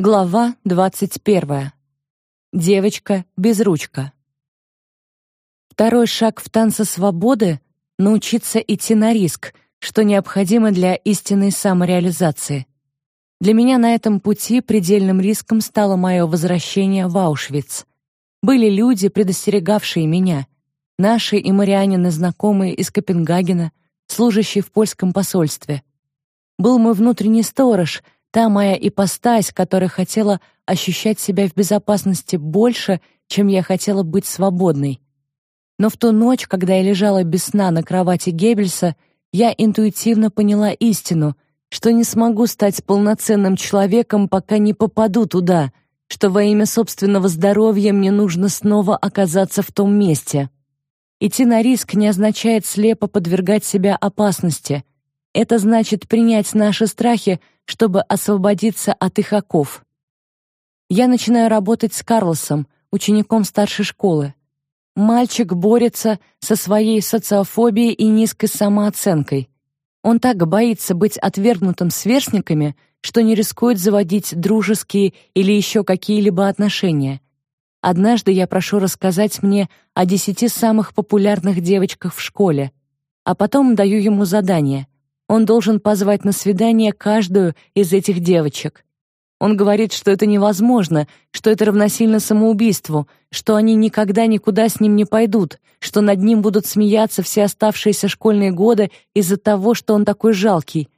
Глава двадцать первая. Девочка без ручка. Второй шаг в танце свободы — научиться идти на риск, что необходимо для истинной самореализации. Для меня на этом пути предельным риском стало мое возвращение в Аушвиц. Были люди, предостерегавшие меня, наши и Марианины знакомые из Копенгагена, служащие в польском посольстве. Был мой внутренний сторож, та моя ипостась, которая хотела ощущать себя в безопасности больше, чем я хотела быть свободной. Но в ту ночь, когда я лежала без сна на кровати Геббельса, я интуитивно поняла истину, что не смогу стать полноценным человеком, пока не попаду туда, что во имя собственного здоровья мне нужно снова оказаться в том месте. Идти на риск не означает слепо подвергать себя опасности. Это значит принять наши страхи, чтобы освободиться от их оков. Я начинаю работать с Карлосом, учеником старшей школы. Мальчик борется со своей социофобией и низкой самооценкой. Он так боится быть отвергнутым сверстниками, что не рискует заводить дружеские или еще какие-либо отношения. Однажды я прошу рассказать мне о десяти самых популярных девочках в школе, а потом даю ему задание. Он должен позвать на свидание каждую из этих девочек. Он говорит, что это невозможно, что это равносильно самоубийству, что они никогда никуда с ним не пойдут, что над ним будут смеяться все оставшиеся школьные годы из-за того, что он такой жалкий.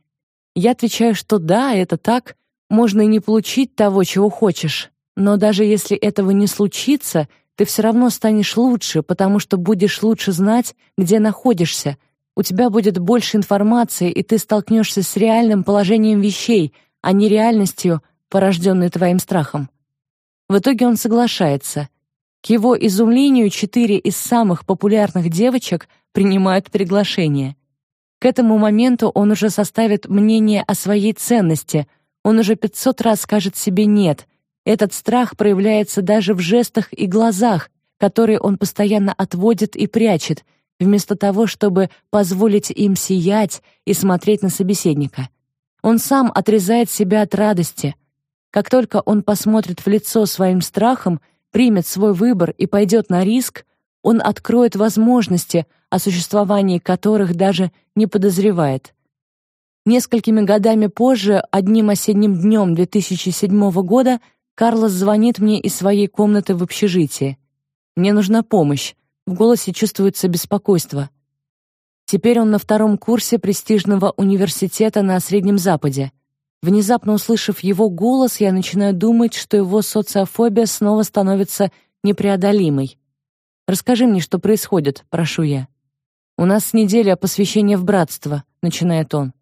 Я отвечаю, что да, это так, можно и не получить того, чего хочешь. Но даже если этого не случится, ты все равно станешь лучше, потому что будешь лучше знать, где находишься. У тебя будет больше информации, и ты столкнешься с реальным положением вещей, а не реальностью, порожденный твоим страхом. В итоге он соглашается. К его изумлению четыре из самых популярных девочек принимают приглашение. К этому моменту он уже составит мнение о своей ценности. Он уже пятьсот раз скажет себе нет. Этот страх проявляется даже в жестах и глазах, которые он постоянно отводит и прячет, вместо того, чтобы позволить им сиять и смотреть на собеседника. Он сам отрезает себя от радости, как только он посмотрит в лицо своим страхом, примет свой выбор и пойдет на риск, он откроет возможности, о существовании которых даже не подозревает. Несколькими годами позже, одним осенним днем 2007 года, Карлос звонит мне из своей комнаты в общежитии. Мне нужна помощь. В голосе чувствуется беспокойство. Теперь он на втором курсе престижного университета на Среднем Западе. Внезапно услышав его голос, я начинаю думать, что его социофобия снова становится непреодолимой. «Расскажи мне, что происходит», — прошу я. «У нас неделя посвящения в братство», — начинает он.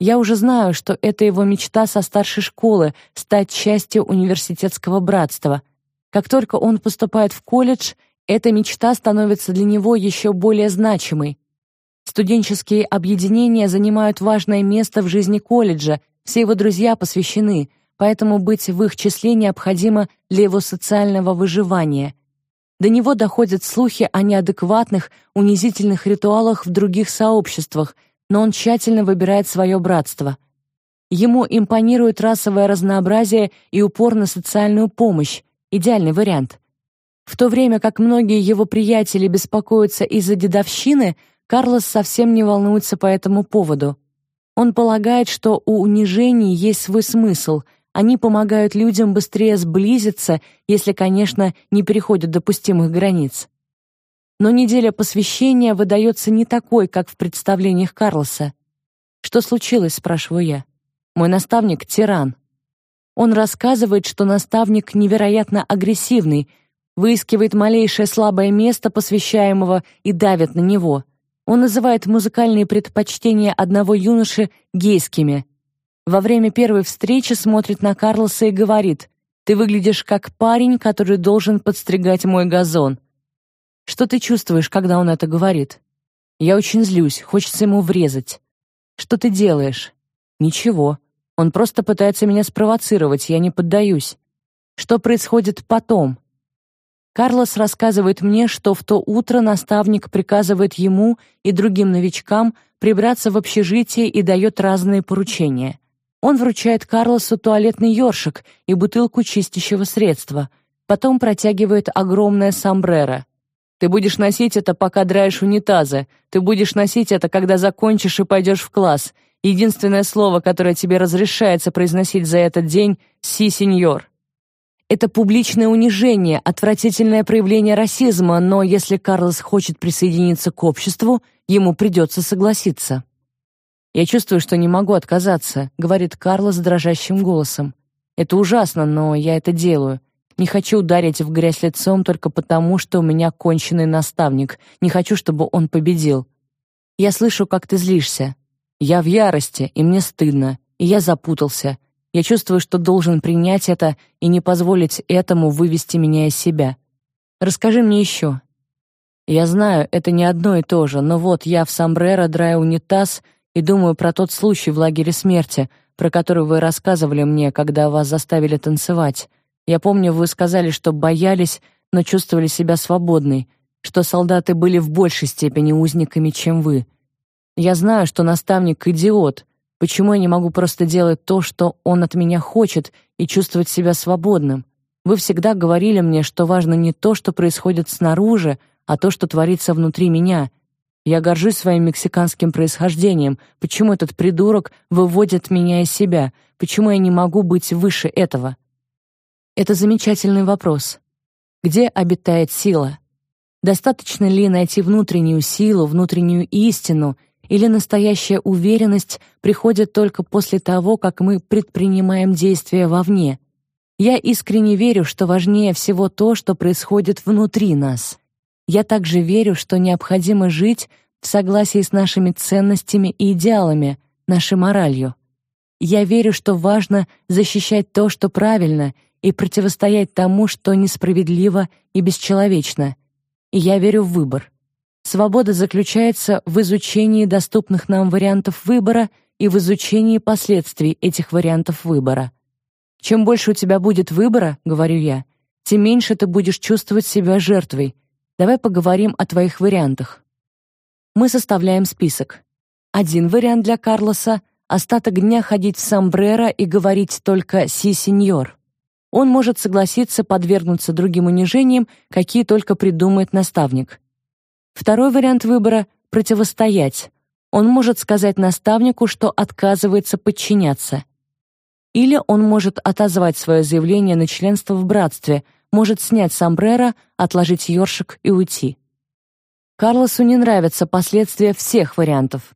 Я уже знаю, что это его мечта со старшей школы — стать частью университетского братства. Как только он поступает в колледж, эта мечта становится для него еще более значимой. Студенческие объединения занимают важное место в жизни колледжа, все его друзья посвящены, поэтому быть в их числе необходимо для его социального выживания. До него доходят слухи о неадекватных, унизительных ритуалах в других сообществах, но он тщательно выбирает свое братство. Ему импонирует расовое разнообразие и упор на социальную помощь, идеальный вариант. В то время как многие его приятели беспокоятся из-за дедовщины, Карлос совсем не волнуется по этому поводу. Он полагает, что у унижений есть свой смысл. Они помогают людям быстрее сблизиться, если, конечно, не переходят допустимых границ. Но неделя посвящения выдается не такой, как в представлениях Карлоса. «Что случилось?» — спрашиваю я. «Мой наставник — тиран. Он рассказывает, что наставник невероятно агрессивный, выискивает малейшее слабое место посвящаемого и давит на него — он называет музыкальные предпочтения одного юноши гейскими. Во время первой встречи смотрит на Карлоса и говорит: "Ты выглядишь как парень, который должен подстригать мой газон". Что ты чувствуешь, когда он это говорит? Я очень злюсь, хочется ему врезать. Что ты делаешь? Ничего. Он просто пытается меня спровоцировать, я не поддаюсь. Что происходит потом? Карлос рассказывает мне, что в то утро наставник приказывает ему и другим новичкам прибраться в общежитие и дает разные поручения. Он вручает Карлосу туалетный ёршик и бутылку чистящего средства, потом протягивает огромное сомбреро. Ты будешь носить это, пока драешь унитазы. Ты будешь носить это, когда закончишь и пойдешь в класс. Единственное слово, которое тебе разрешается произносить за этот день «си, сеньор». Это публичное унижение, отвратительное проявление расизма, но если Карлос хочет присоединиться к обществу, ему придется согласиться. «Я чувствую, что не могу отказаться», — говорит Карлос дрожащим голосом. «Это ужасно, но я это делаю. Не хочу ударить в грязь лицом только потому, что у меня конченый наставник. Не хочу, чтобы он победил. Я слышу, как ты злишься. Я в ярости, и мне стыдно. И я запутался. Я чувствую, что должен принять это и не позволить этому вывести меня из себя. Расскажи мне еще. Я знаю, это не одно и то же, но вот я в сомбреро драю унитаз и думаю про тот случай в лагере смерти, про который вы рассказывали мне, когда вас заставили танцевать. Я помню, вы сказали, что боялись, но чувствовали себя свободной, что солдаты были в большей степени узниками, чем вы. Я знаю, что наставник идиот. Почему я не могу просто делать то, что он от меня хочет, и чувствовать себя свободным? Вы всегда говорили мне, что важно не то, что происходит снаружи, а то, что творится внутри меня. Я горжусь своим мексиканским происхождением. Почему этот придурок выводит меня из себя? Почему я не могу быть выше этого? Это замечательный вопрос. Где обитает сила? Достаточно ли найти внутреннюю силу, внутреннюю истину, или настоящая уверенность приходит только после того, как мы предпринимаем действия вовне? Я искренне верю, что важнее всего то, что происходит внутри нас. Я также верю, что необходимо жить в согласии с нашими ценностями и идеалами, нашей моралью. Я верю, что важно защищать то, что правильно, и противостоять тому, что несправедливо и бесчеловечно. И я верю в выбор. Свобода заключается в изучении доступных нам вариантов выбора и в изучении последствий этих вариантов выбора. Чем больше у тебя будет выбора, говорю я, тем меньше ты будешь чувствовать себя жертвой. Давай поговорим о твоих вариантах. Мы составляем список. Один вариант для Карлоса — остаток дня ходить в сомбреро и говорить только «си, сеньор» он может согласиться подвергнуться другим унижениям, какие только придумает наставник. Второй вариант выбора — противостоять. Он может сказать наставнику, что отказывается подчиняться. Или он может отозвать свое заявление на членство в братстве, может снять сомбреро, отложить ёршик и уйти. Карлосу не нравятся последствия всех вариантов.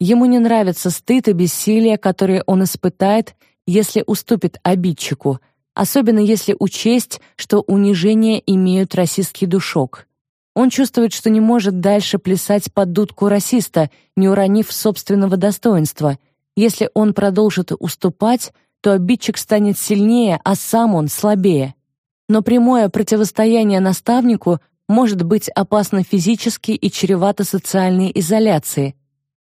Ему не нравится стыд и бессилие, которые он испытает, если уступит обидчику, особенно если учесть, что унижения имеют расистский душок. Он чувствует, что не может дальше плясать под дудку расиста, не уронив собственного достоинства. Если он продолжит уступать, то обидчик станет сильнее, а сам он слабее. Но прямое противостояние наставнику может быть опасно физически и чревато социальной изоляцией.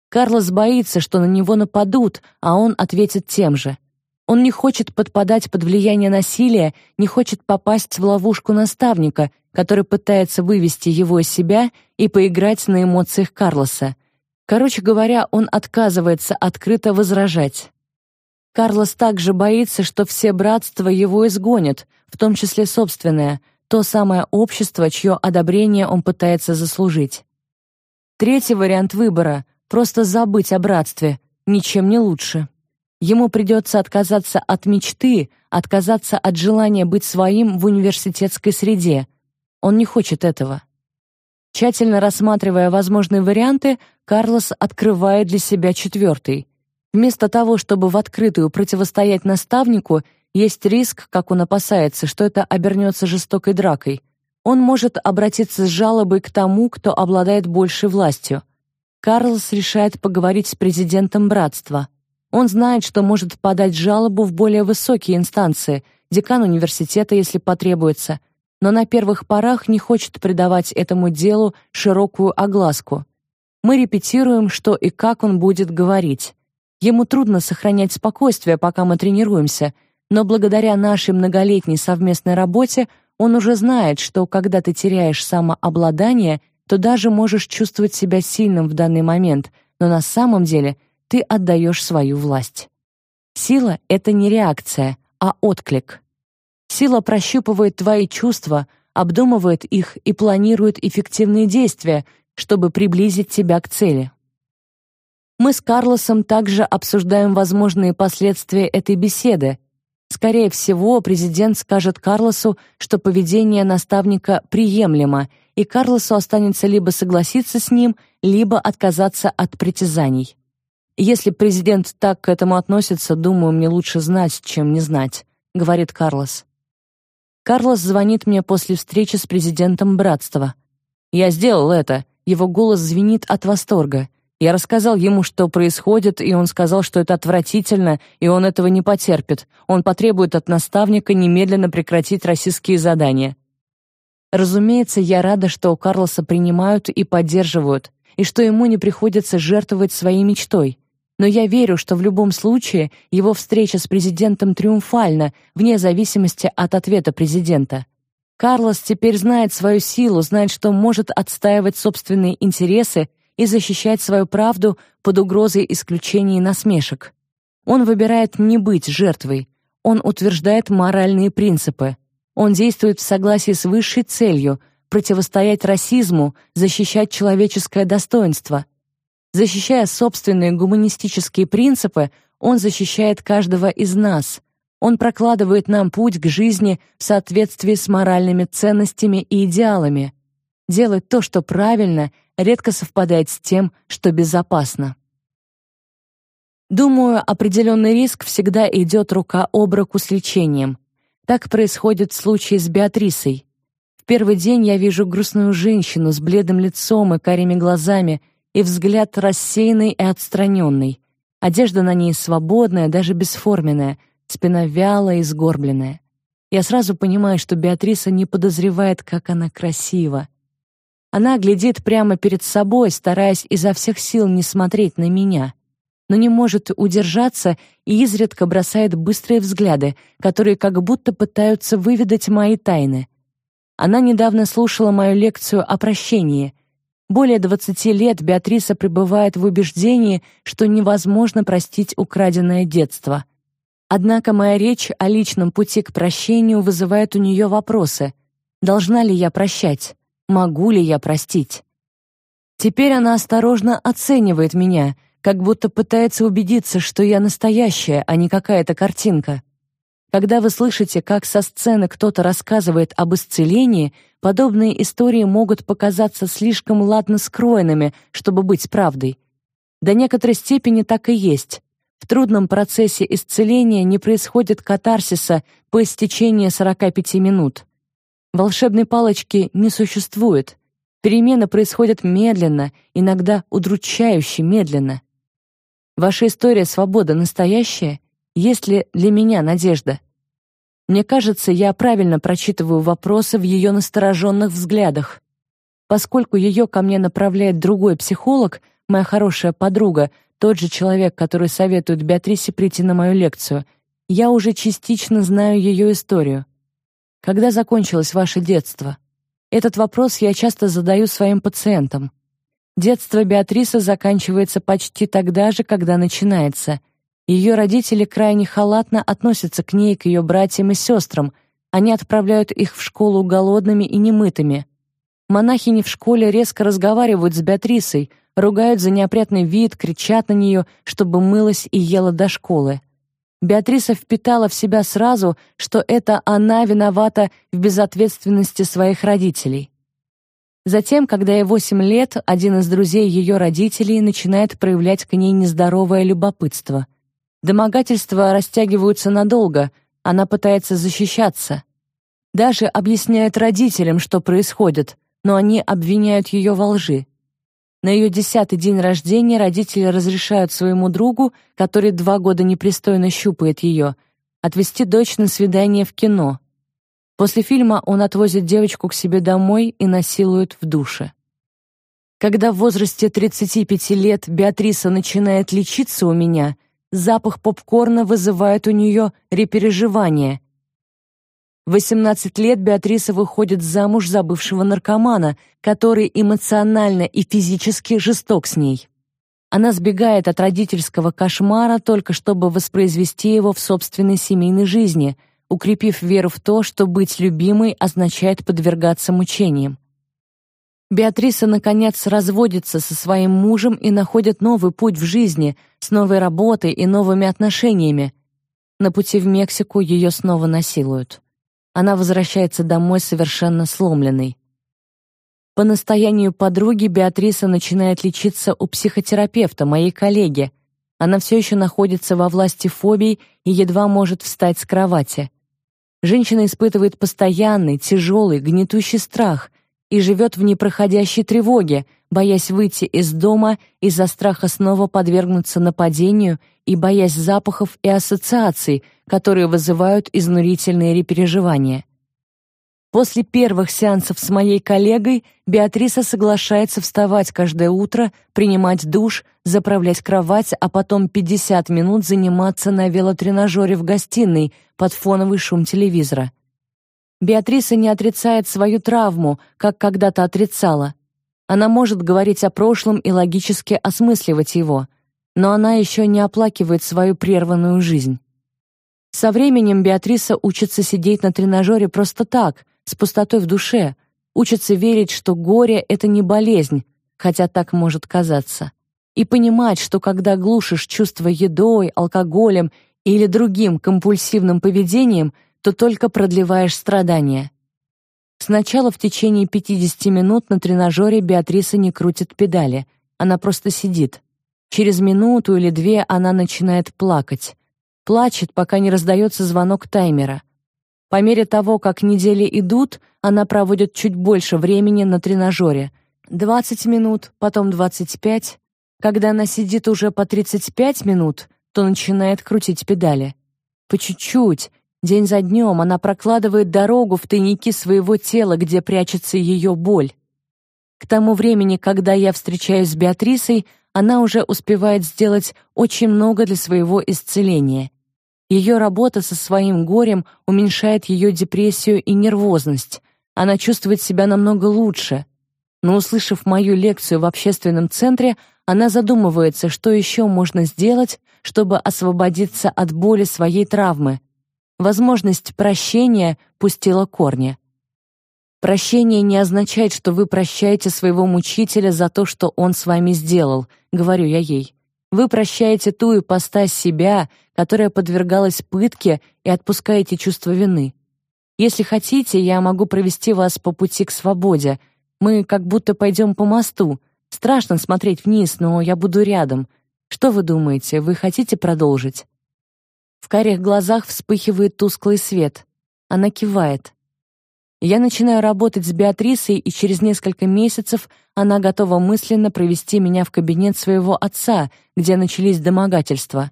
Карлос боится, что на него нападут, а он ответит тем же. Он не хочет подпадать под влияние насилия, не хочет попасть в ловушку наставника, который пытается вывести его из себя и поиграть на эмоциях Карлоса. Короче говоря, он отказывается открыто возражать. Карлос также боится, что все братства его изгонят, в том числе собственное, то самое общество, чье одобрение он пытается заслужить. Третий вариант выбора — просто забыть о братстве, ничем не лучше. Ему придется отказаться от мечты, отказаться от желания быть своим в университетской среде. Он не хочет этого. Тщательно рассматривая возможные варианты, Карлос открывает для себя четвертый. Вместо того, чтобы в открытую противостоять наставнику, есть риск, как он опасается, что это обернется жестокой дракой. Он может обратиться с жалобой к тому, кто обладает большей властью. Карлос решает поговорить с президентом братства. Он знает, что может подать жалобу в более высокие инстанции, декан университета, если потребуется, но на первых порах не хочет придавать этому делу широкую огласку. Мы репетируем, что и как он будет говорить. Ему трудно сохранять спокойствие, пока мы тренируемся, но благодаря нашей многолетней совместной работе он уже знает, что когда ты теряешь самообладание, то даже можешь чувствовать себя сильным в данный момент, но на самом деле ты отдаешь свою власть. Сила — это не реакция, а отклик. Сила прощупывает твои чувства, обдумывает их и планирует эффективные действия, чтобы приблизить тебя к цели. Мы с Карлосом также обсуждаем возможные последствия этой беседы. Скорее всего, президент скажет Карлосу, что поведение наставника приемлемо, и Карлосу останется либо согласиться с ним, либо отказаться от притязаний. Если президент так к этому относится, думаю, мне лучше знать, чем не знать, говорит Карлос. Карлос звонит мне после встречи с президентом братства. Я сделал это. Его голос звенит от восторга. Я рассказал ему, что происходит, и он сказал, что это отвратительно, и он этого не потерпит. Он потребует от наставника немедленно прекратить российские задания. Разумеется, я рада, что у Карлоса принимают и поддерживают, и что ему не приходится жертвовать своей мечтой но я верю, что в любом случае его встреча с президентом триумфальна, вне зависимости от ответа президента. Карлос теперь знает свою силу, знает, что может отстаивать собственные интересы и защищать свою правду под угрозой исключений и насмешек. Он выбирает не быть жертвой. Он утверждает моральные принципы. Он действует в согласии с высшей целью противостоять расизму, защищать человеческое достоинство. Защищая собственные гуманистические принципы, он защищает каждого из нас. Он прокладывает нам путь к жизни в соответствии с моральными ценностями и идеалами. Делать то, что правильно, редко совпадает с тем, что безопасно. Думаю, определенный риск всегда идет рука об руку с лечением. Так происходит в случае с Беатрисой. В первый день я вижу грустную женщину с бледным лицом и карими глазами, и взгляд рассеянный и отстраненный. Одежда на ней свободная, даже бесформенная, спина вялая и сгорбленная. Я сразу понимаю, что Беатриса не подозревает, как она красива. Она глядит прямо перед собой, стараясь изо всех сил не смотреть на меня, но не может удержаться и изредка бросает быстрые взгляды, которые как будто пытаются выведать мои тайны. Она недавно слушала мою лекцию о прощении — более 20 лет Беатриса пребывает в убеждении, что невозможно простить украденное детство. Однако моя речь о личном пути к прощению вызывает у нее вопросы. Должна ли я прощать? Могу ли я простить? Теперь она осторожно оценивает меня, как будто пытается убедиться, что я настоящая, а не какая-то картинка. Когда вы слышите, как со сцены кто-то рассказывает об исцелении, подобные истории могут показаться слишком ладно скроенными, чтобы быть правдой. До некоторой степени так и есть. В трудном процессе исцеления не происходит катарсиса по истечении 45 минут. Волшебной палочки не существует. Перемены происходят медленно, иногда удручающе медленно. Ваша история свободы настоящая? Есть ли для меня надежда? Мне кажется, я правильно прочитываю вопросы в ее настороженных взглядах. Поскольку ее ко мне направляет другой психолог, моя хорошая подруга, тот же человек, который советует Беатрисе прийти на мою лекцию, я уже частично знаю ее историю. Когда закончилось ваше детство? Этот вопрос я часто задаю своим пациентам. Детство Беатрисы заканчивается почти тогда же, когда начинается — ее родители крайне халатно относятся к ней и к ее братьям и сестрам. Они отправляют их в школу голодными и немытыми. Монахини в школе резко разговаривают с Беатрисой, ругают за неопрятный вид, кричат на нее, чтобы мылась и ела до школы. Беатриса впитала в себя сразу, что это она виновата в безответственности своих родителей. Затем, когда ей восемь лет, один из друзей ее родителей начинает проявлять к ней нездоровое любопытство. Домогательства растягиваются надолго, она пытается защищаться. Даже объясняет родителям, что происходит, но они обвиняют ее во лжи. На ее десятый день рождения родители разрешают своему другу, который два года непристойно щупает ее, отвезти дочь на свидание в кино. После фильма он отвозит девочку к себе домой и насилует в душе. Когда в возрасте 35 лет Беатриса начинает лечиться у меня, запах попкорна вызывает у нее репереживание. В 18 лет Беатриса выходит замуж за бывшего наркомана, который эмоционально и физически жесток с ней. Она сбегает от родительского кошмара только чтобы воспроизвести его в собственной семейной жизни, укрепив веру в то, что быть любимой означает подвергаться мучениям. Беатриса наконец разводится со своим мужем и находит новый путь в жизни, с новой работой и новыми отношениями. На пути в Мексику ее снова насилуют. Она возвращается домой совершенно сломленной. По настоянию подруги Беатриса начинает лечиться у психотерапевта, моей коллеги. Она все еще находится во власти фобий и едва может встать с кровати. Женщина испытывает постоянный, тяжелый, гнетущий страх и живет в непроходящей тревоге, боясь выйти из дома из-за страха снова подвергнуться нападению и боясь запахов и ассоциаций, которые вызывают изнурительные репереживания. После первых сеансов с моей коллегой Беатриса соглашается вставать каждое утро, принимать душ, заправлять кровать, а потом 50 минут заниматься на велотренажере в гостиной под фоновый шум телевизора. Беатриса не отрицает свою травму, как когда-то отрицала. Она может говорить о прошлом и логически осмысливать его, но она еще не оплакивает свою прерванную жизнь. Со временем Беатриса учится сидеть на тренажере просто так — с пустотой в душе, учится верить, что горе — это не болезнь, хотя так может казаться, и понимать, что когда глушишь чувства едой, алкоголем или другим компульсивным поведением, то только продлеваешь страдания. Сначала в течение 50 минут на тренажере Беатриса не крутит педали, она просто сидит. Через минуту или две она начинает плакать. Плачет, пока не раздается звонок таймера. По мере того, как недели идут, она проводит чуть больше времени на тренажере. 20 минут, потом 25. Когда она сидит уже по 35 минут, то начинает крутить педали. По чуть-чуть, день за днем она прокладывает дорогу в тайники своего тела, где прячется ее боль. К тому времени, когда я встречаюсь с Беатрисой, она уже успевает сделать очень много для своего исцеления. Ее работа со своим горем уменьшает ее депрессию и нервозность. Она чувствует себя намного лучше. Но услышав мою лекцию в общественном центре, она задумывается, что еще можно сделать, чтобы освободиться от боли своей травмы. Возможность прощения пустила корни. Прощение не означает, что вы прощаете своего мучителя за то, что он с вами сделал, говорю я ей. Вы прощаете ту ипостась себя, которая подвергалась пытке, и отпускаете чувство вины. Если хотите, я могу провести вас по пути к свободе. Мы как будто пойдем по мосту. Страшно смотреть вниз, но я буду рядом. Что вы думаете, вы хотите продолжить?» В карих глазах вспыхивает тусклый свет. Она кивает. Я начинаю работать с Беатрисой, и через несколько месяцев она готова мысленно провести меня в кабинет своего отца, где начались домогательства.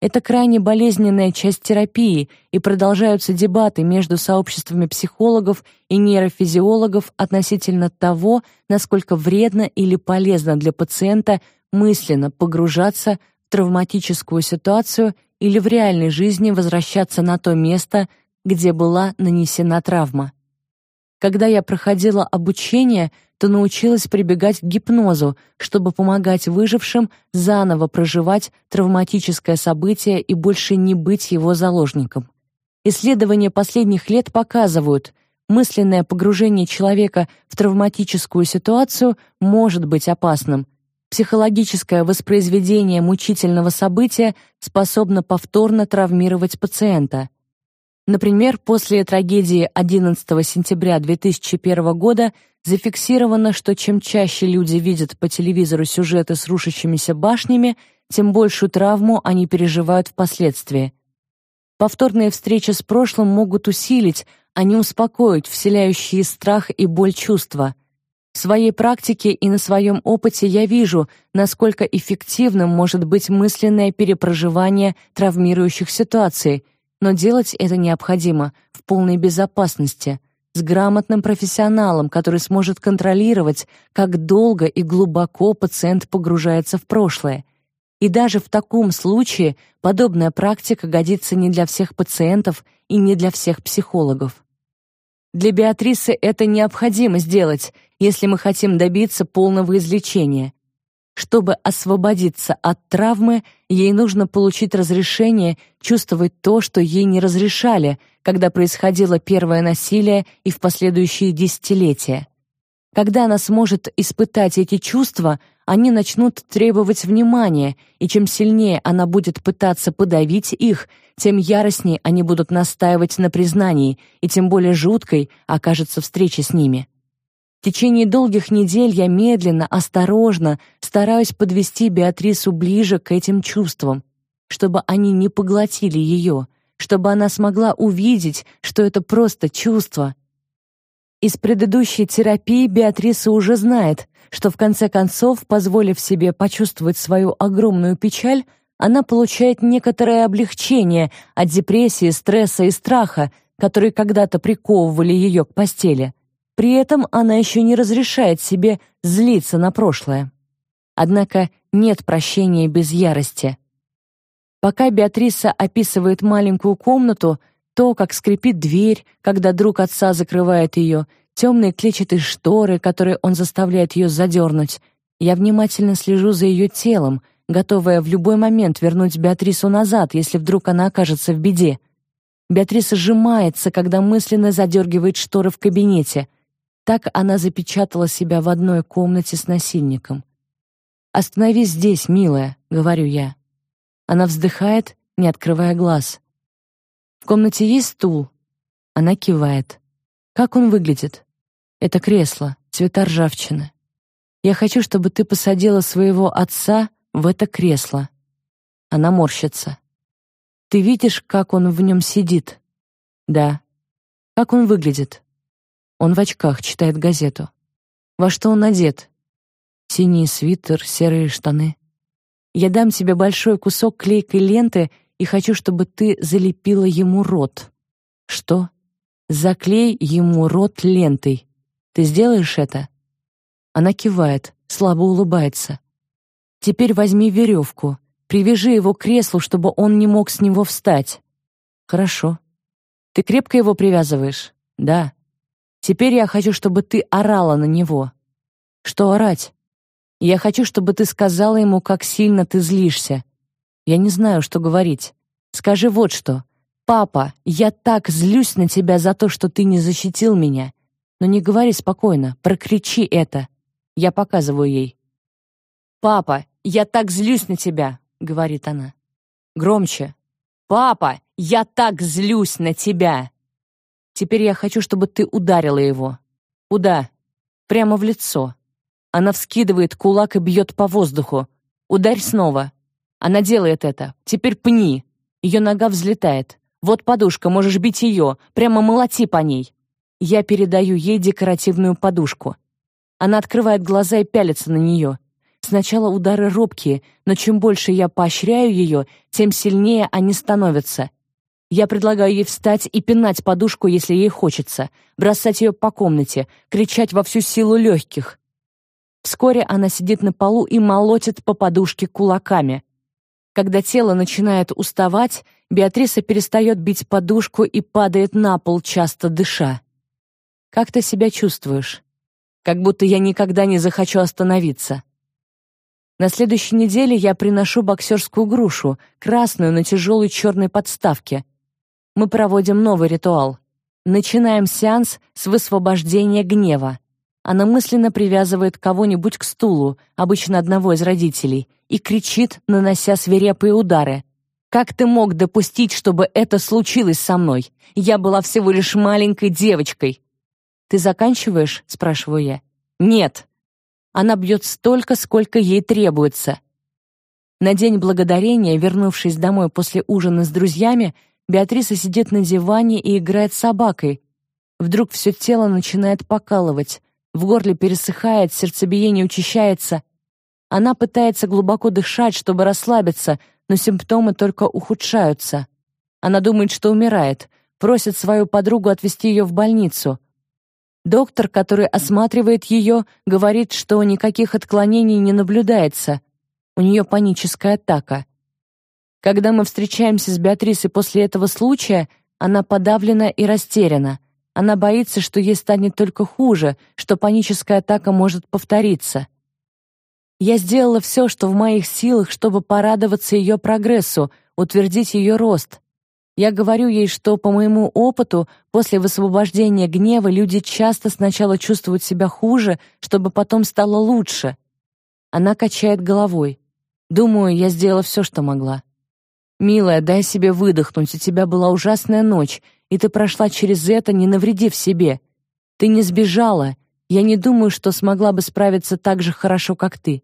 Это крайне болезненная часть терапии, и продолжаются дебаты между сообществами психологов и нейрофизиологов относительно того, насколько вредно или полезно для пациента мысленно погружаться в травматическую ситуацию или в реальной жизни возвращаться на то место, где была нанесена травма. Когда я проходила обучение, то научилась прибегать к гипнозу, чтобы помогать выжившим заново проживать травматическое событие и больше не быть его заложником. Исследования последних лет показывают, мысленное погружение человека в травматическую ситуацию может быть опасным. Психологическое воспроизведение мучительного события способно повторно травмировать пациента. Например, после трагедии 11 сентября 2001 года зафиксировано, что чем чаще люди видят по телевизору сюжеты с рушащимися башнями, тем большую травму они переживают впоследствии. Повторные встречи с прошлым могут усилить, а не успокоить вселяющие страх и боль чувства. В своей практике и на своем опыте я вижу, насколько эффективным может быть мысленное перепроживание травмирующих ситуаций — но делать это необходимо в полной безопасности, с грамотным профессионалом, который сможет контролировать, как долго и глубоко пациент погружается в прошлое. И даже в таком случае подобная практика годится не для всех пациентов и не для всех психологов. Для Беатрисы это необходимо сделать, если мы хотим добиться полного излечения. Чтобы освободиться от травмы, ей нужно получить разрешение чувствовать то, что ей не разрешали, когда происходило первое насилие и в последующие десятилетия. Когда она сможет испытать эти чувства, они начнут требовать внимания, и чем сильнее она будет пытаться подавить их, тем яростнее они будут настаивать на признании, и тем более жуткой окажется встреча с ними. В течение долгих недель я медленно, осторожно стараюсь подвести Беатрису ближе к этим чувствам, чтобы они не поглотили ее, чтобы она смогла увидеть, что это просто чувство, из предыдущей терапии Беатриса уже знает, что в конце концов, позволив себе почувствовать свою огромную печаль, она получает некоторое облегчение от депрессии, стресса и страха, которые когда-то приковывали ее к постели. При этом она еще не разрешает себе злиться на прошлое. Однако нет прощения без ярости. Пока Беатриса описывает маленькую комнату, то, как скрипит дверь, когда друг отца закрывает ее, темные клетчатые шторы, которые он заставляет ее задернуть. Я внимательно слежу за ее телом, готовая в любой момент вернуть Беатрису назад, если вдруг она окажется в беде. Беатриса сжимается, когда мысленно задергивает шторы в кабинете. Так она запечатала себя в одной комнате с насильником. «Остановись здесь, милая», — говорю я. Она вздыхает, не открывая глаз. В комнате есть стул. Она кивает. Как он выглядит? Это кресло, цвета ржавчины. Я хочу, чтобы ты посадила своего отца в это кресло. Она морщится. Ты видишь, как он в нем сидит? Да. Как он выглядит? Он в очках, читает газету. Во что он одет? Синий свитер, серые штаны. Я дам тебе большой кусок клейкой ленты и хочу, чтобы ты залепила ему рот. Что? Заклей ему рот лентой. Ты сделаешь это? Она кивает, слабо улыбается. Теперь возьми веревку, привяжи его к креслу, чтобы он не мог с него встать. Хорошо. Ты крепко его привязываешь? Да. Теперь я хочу, чтобы ты орала на него. Что орать? Я хочу, чтобы ты сказала ему, как сильно ты злишься. Я не знаю, что говорить. Скажи вот что. Папа, я так злюсь на тебя за то, что ты не защитил меня. Но не говори спокойно, прокричи это. Я показываю ей. Папа, я так злюсь на тебя, говорит она. Громче. Папа, я так злюсь на тебя. Теперь я хочу, чтобы ты ударила его. Куда? Прямо в лицо. Она вскидывает кулак и бьет по воздуху. Ударь снова. Она делает это. Теперь пни. Ее нога взлетает. Вот подушка, можешь бить ее. Прямо молоти по ней. Я передаю ей декоративную подушку. Она открывает глаза и пялится на нее. Сначала удары робкие, но чем больше я поощряю ее, тем сильнее они становятся. Я предлагаю ей встать и пинать подушку, если ей хочется, бросать ее по комнате, кричать во всю силу легких. Вскоре она сидит на полу и молотит по подушке кулаками. Когда тело начинает уставать, Беатриса перестает бить подушку и падает на пол, часто дыша. «Как ты себя чувствуешь?» «Как будто я никогда не захочу остановиться». На следующей неделе я приношу боксерскую грушу, красную на тяжелой черной подставке. Мы проводим новый ритуал. Начинаем сеанс с высвобождения гнева. Она мысленно привязывает кого-нибудь к стулу, обычно одного из родителей, и кричит, нанося свирепые удары. «Как ты мог допустить, чтобы это случилось со мной? Я была всего лишь маленькой девочкой». «Ты заканчиваешь?» — спрашиваю я. «Нет». Она бьет столько, сколько ей требуется. На День Благодарения, вернувшись домой после ужина с друзьями, Беатриса сидит на диване и играет с собакой. Вдруг все тело начинает покалывать. В горле пересыхает, сердцебиение учащается. Она пытается глубоко дышать, чтобы расслабиться, но симптомы только ухудшаются. Она думает, что умирает, просит свою подругу отвезти ее в больницу. Доктор, который осматривает ее, говорит, что никаких отклонений не наблюдается. У нее паническая атака. Когда мы встречаемся с Беатрисой после этого случая, она подавлена и растеряна. Она боится, что ей станет только хуже, что паническая атака может повториться. Я сделала все, что в моих силах, чтобы порадоваться ее прогрессу, утвердить ее рост. Я говорю ей, что по моему опыту, после высвобождения гнева люди часто сначала чувствуют себя хуже, чтобы потом стало лучше. Она качает головой. Думаю, я сделала все, что могла. Милая, дай себе выдохнуть, у тебя была ужасная ночь, и ты прошла через это, не навредив себе. Ты не сбежала. Я не думаю, что смогла бы справиться так же хорошо, как ты.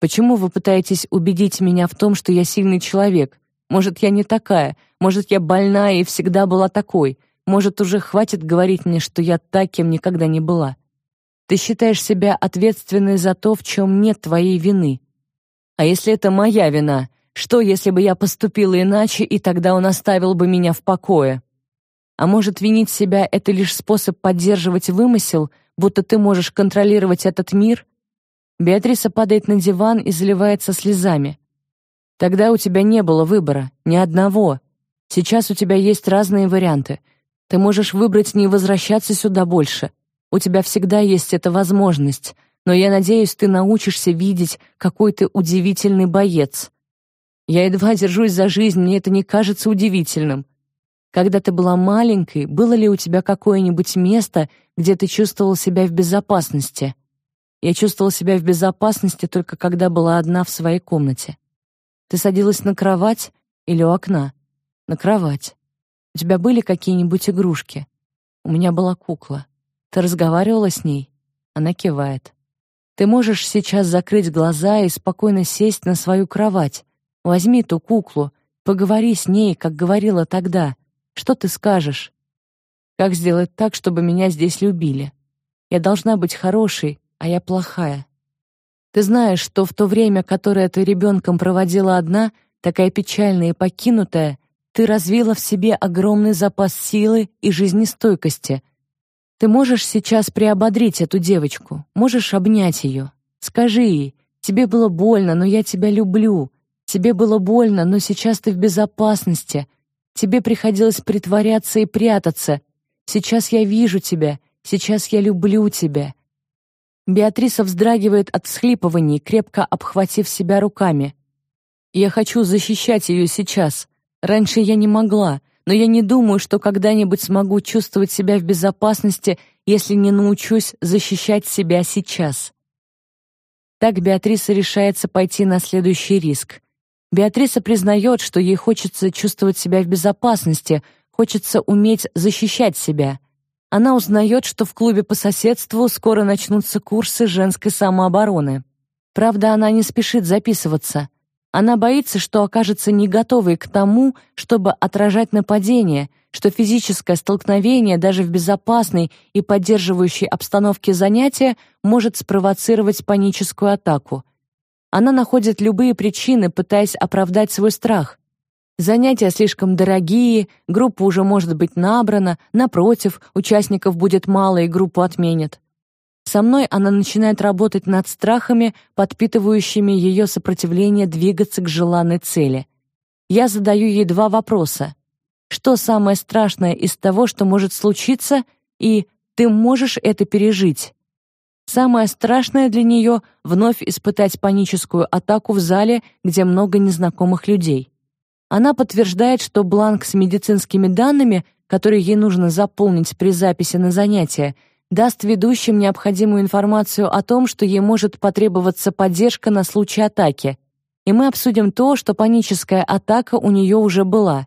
Почему вы пытаетесь убедить меня в том, что я сильный человек? Может, я не такая? Может, я больная и всегда была такой? Может, уже хватит говорить мне, что я та, кем никогда не была? Ты считаешь себя ответственной за то, в чем нет твоей вины. А если это моя вина? Что, если бы я поступила иначе, и тогда он оставил бы меня в покое? А может, винить себя — это лишь способ поддерживать вымысел, будто ты можешь контролировать этот мир? Беатриса падает на диван и заливается слезами. Тогда у тебя не было выбора, ни одного. Сейчас у тебя есть разные варианты. Ты можешь выбрать не возвращаться сюда больше. У тебя всегда есть эта возможность, но я надеюсь, ты научишься видеть, какой ты удивительный боец. Я едва держусь за жизнь, мне это не кажется удивительным. Когда ты была маленькой, было ли у тебя какое-нибудь место, где ты чувствовал себя в безопасности? Я чувствовала себя в безопасности только когда была одна в своей комнате. Ты садилась на кровать или у окна? На кровать. У тебя были какие-нибудь игрушки? У меня была кукла. Ты разговаривала с ней? Она кивает. Ты можешь сейчас закрыть глаза и спокойно сесть на свою кровать. Возьми ту куклу, поговори с ней, как говорила тогда. Что ты скажешь? Как сделать так, чтобы меня здесь любили? Я должна быть хорошей, а я плохая. Ты знаешь, что в то время, которое ты ребенком проводила одна, такая печальная и покинутая, ты развила в себе огромный запас силы и жизнестойкости. Ты можешь сейчас приободрить эту девочку, можешь обнять ее. Скажи ей, тебе было больно, но я тебя люблю. Тебе было больно, но сейчас ты в безопасности. Тебе приходилось притворяться и прятаться. Сейчас я вижу тебя, сейчас я люблю тебя. Беатриса вздрагивает от всхлипываний, крепко обхватив себя руками. Я хочу защищать ее сейчас. Раньше я не могла, но я не думаю, что когда-нибудь смогу чувствовать себя в безопасности, если не научусь защищать себя сейчас. Так Беатриса решается пойти на следующий риск. Беатриса признает, что ей хочется чувствовать себя в безопасности, хочется уметь защищать себя — она узнает, что в клубе по соседству скоро начнутся курсы женской самообороны. Правда, она не спешит записываться. Она боится, что окажется не готовой к тому, чтобы отражать нападение, что физическое столкновение даже в безопасной и поддерживающей обстановке занятия может спровоцировать паническую атаку. Она находит любые причины, пытаясь оправдать свой страх. Занятия слишком дорогие, группа уже может быть набрана, напротив, участников будет мало и группу отменят. Со мной она начинает работать над страхами, подпитывающими ее сопротивление двигаться к желанной цели. Я задаю ей два вопроса. Что самое страшное из того, что может случиться, и ты можешь это пережить? Самое страшное для нее — вновь испытать паническую атаку в зале, где много незнакомых людей. Она подтверждает, что бланк с медицинскими данными, который ей нужно заполнить при записи на занятия, даст ведущим необходимую информацию о том, что ей может потребоваться поддержка на случай атаки. И мы обсудим то, что паническая атака у нее уже была.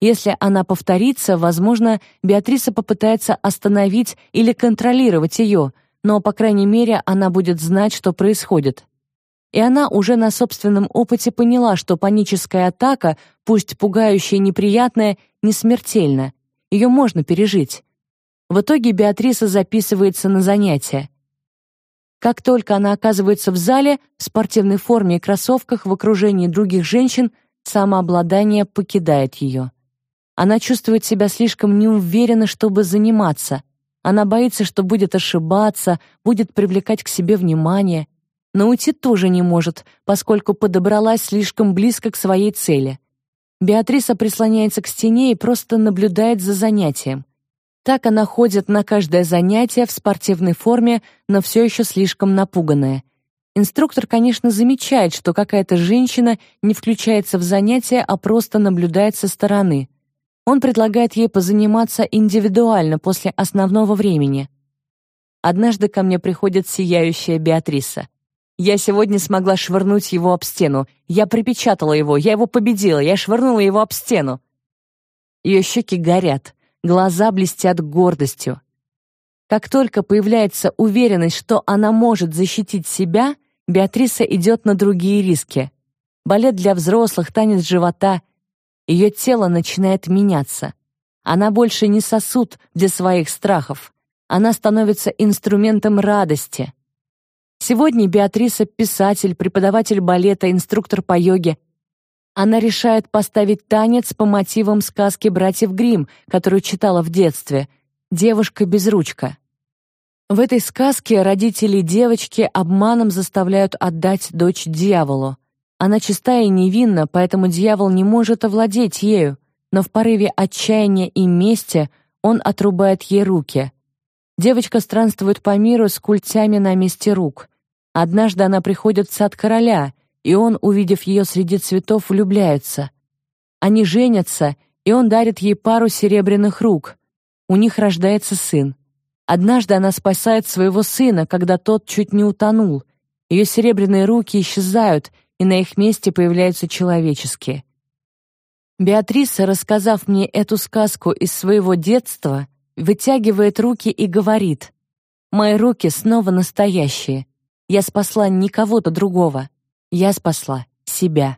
Если она повторится, возможно, Беатриса попытается остановить или контролировать ее, но, по крайней мере, она будет знать, что происходит и она уже на собственном опыте поняла, что паническая атака, пусть пугающая и неприятная, не смертельна. Ее можно пережить. В итоге Беатриса записывается на занятия. Как только она оказывается в зале, в спортивной форме и кроссовках в окружении других женщин, самообладание покидает ее. Она чувствует себя слишком неуверенно, чтобы заниматься. Она боится, что будет ошибаться, будет привлекать к себе внимание но уйти тоже не может, поскольку подобралась слишком близко к своей цели. Беатриса прислоняется к стене и просто наблюдает за занятием. Так она ходит на каждое занятие в спортивной форме, но все еще слишком напуганная. Инструктор, конечно, замечает, что какая-то женщина не включается в занятия, а просто наблюдает со стороны. Он предлагает ей позаниматься индивидуально после основного времени. Однажды ко мне приходит сияющая Беатриса. Я сегодня смогла швырнуть его об стену. Я припечатала его, я его победила, я швырнула его об стену. Ее щеки горят, глаза блестят гордостью. Как только появляется уверенность, что она может защитить себя, Беатриса идет на другие риски. Балет для взрослых, танец живота. Ее тело начинает меняться. Она больше не сосуд для своих страхов. Она становится инструментом радости. Сегодня Беатриса — писатель, преподаватель балета, инструктор по йоге. Она решает поставить танец по мотивам сказки братьев Гримм, которую читала в детстве «Девушка-безручка». В этой сказке родители девочки обманом заставляют отдать дочь дьяволу. Она чистая и невинна, поэтому дьявол не может овладеть ею, но в порыве отчаяния и мести он отрубает ей руки. Девочка странствует по миру с культями на месте рук. Однажды она приходит в сад короля, и он, увидев ее среди цветов, влюбляется. Они женятся, и он дарит ей пару серебряных рук. У них рождается сын. Однажды она спасает своего сына, когда тот чуть не утонул. Ее серебряные руки исчезают, и на их месте появляются человеческие. Беатриса, рассказав мне эту сказку из своего детства, вытягивает руки и говорит: "Мои руки снова настоящие. Я спасла не кого-то другого. Я спасла себя.